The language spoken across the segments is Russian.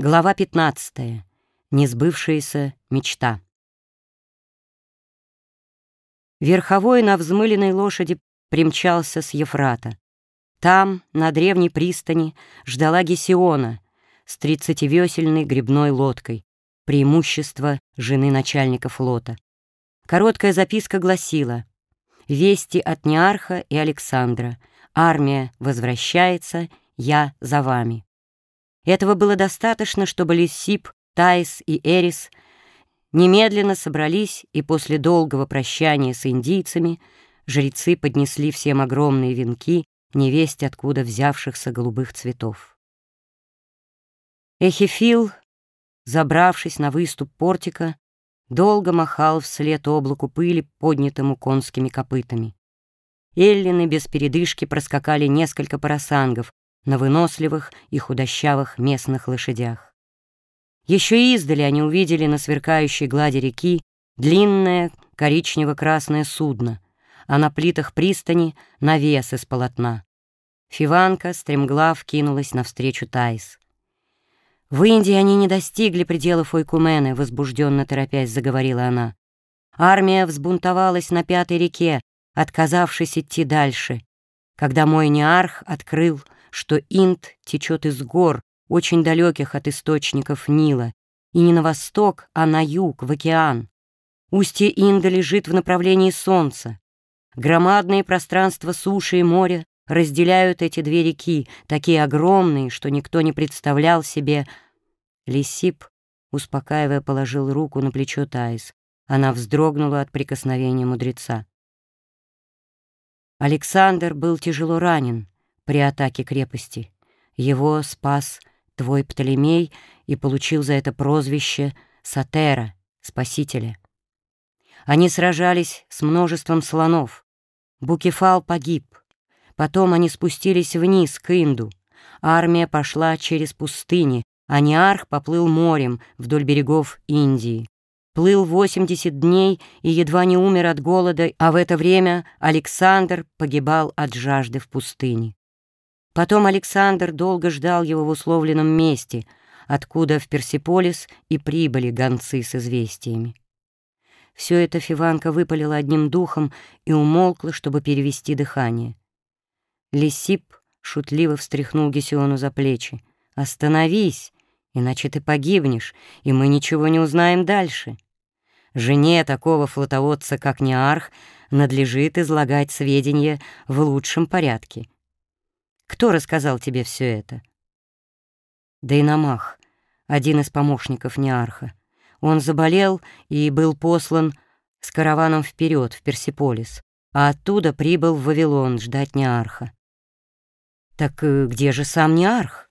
Глава 15. Несбывшаяся мечта. Верховой на взмыленной лошади примчался с Ефрата. Там, на древней пристани, ждала Гесиона с тридцативесельной грибной лодкой, преимущество жены начальника флота. Короткая записка гласила «Вести от Неарха и Александра. Армия возвращается, я за вами». Этого было достаточно, чтобы Лисип, Таис и Эрис немедленно собрались, и после долгого прощания с индийцами жрецы поднесли всем огромные венки, невесть откуда взявшихся голубых цветов. Эхифил, забравшись на выступ портика, долго махал вслед облаку пыли, поднятому конскими копытами. Эллины без передышки проскакали несколько парасангов, на выносливых и худощавых местных лошадях. Еще издали они увидели на сверкающей глади реки длинное коричнево-красное судно, а на плитах пристани — навес из полотна. Фиванка стремглав кинулась навстречу Тайс. «В Индии они не достигли пределов Ойкумены», — возбужденно торопясь заговорила она. «Армия взбунтовалась на Пятой реке, отказавшись идти дальше, когда мой неарх открыл что Инд течет из гор, очень далеких от источников Нила, и не на восток, а на юг, в океан. Устье Инда лежит в направлении солнца. Громадные пространства суши и моря разделяют эти две реки, такие огромные, что никто не представлял себе. Лисип, успокаивая, положил руку на плечо Таис. Она вздрогнула от прикосновения мудреца. Александр был тяжело ранен при атаке крепости. Его спас твой Птолемей и получил за это прозвище Сатера, Спасителя. Они сражались с множеством слонов. Букефал погиб. Потом они спустились вниз, к Инду. Армия пошла через пустыни, а Неарх поплыл морем вдоль берегов Индии. Плыл 80 дней и едва не умер от голода, а в это время Александр погибал от жажды в пустыне. Потом Александр долго ждал его в условленном месте, откуда в Персиполис и прибыли гонцы с известиями. Все это Фиванка выпалила одним духом и умолкла, чтобы перевести дыхание. Лисип шутливо встряхнул Гесиону за плечи. «Остановись, иначе ты погибнешь, и мы ничего не узнаем дальше. Жене такого флотоводца, как Неарх, надлежит излагать сведения в лучшем порядке». Кто рассказал тебе все это? Дейнамах, один из помощников Неарха. Он заболел и был послан с караваном вперед в Персиполис, а оттуда прибыл в Вавилон ждать Неарха. Так э, где же сам Неарх?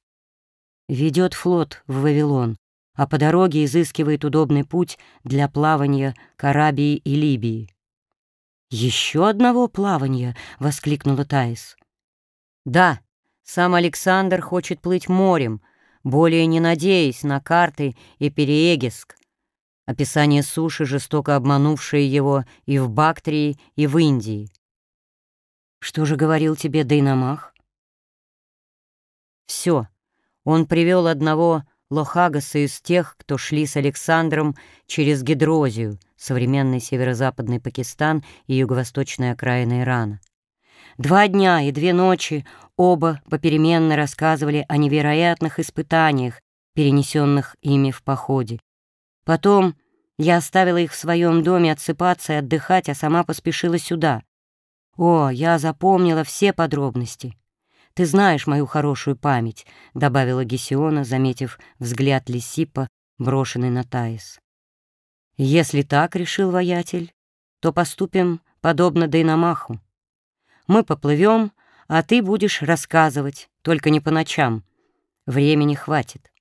Ведет флот в Вавилон, а по дороге изыскивает удобный путь для плавания к Арабии и Либии. «Еще одного плавания!» — воскликнула Таис. «Да, сам Александр хочет плыть морем, более не надеясь на карты и Переегиск. Описание суши, жестоко обманувшее его и в Бактрии, и в Индии. Что же говорил тебе Дейнамах? Все. Он привел одного Лохагаса из тех, кто шли с Александром через Гидрозию, современный северо-западный Пакистан и юго-восточная окраина Ирана. Два дня и две ночи оба попеременно рассказывали о невероятных испытаниях, перенесенных ими в походе. Потом я оставила их в своем доме отсыпаться и отдыхать, а сама поспешила сюда. О, я запомнила все подробности. Ты знаешь мою хорошую память, — добавила Гесиона, заметив взгляд Лисипа, брошенный на Таис. Если так, — решил воятель, — то поступим подобно Дейнамаху. Мы поплывем, а ты будешь рассказывать, только не по ночам. Времени хватит.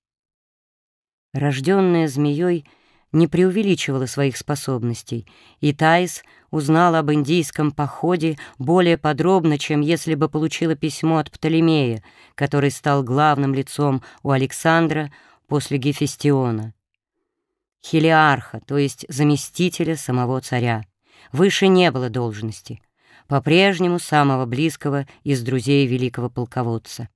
Рожденная змеей не преувеличивала своих способностей, и Таис узнала об индийском походе более подробно, чем если бы получила письмо от Птолемея, который стал главным лицом у Александра после Гефестиона. Хелиарха, то есть заместителя самого царя. Выше не было должности по-прежнему самого близкого из друзей великого полководца.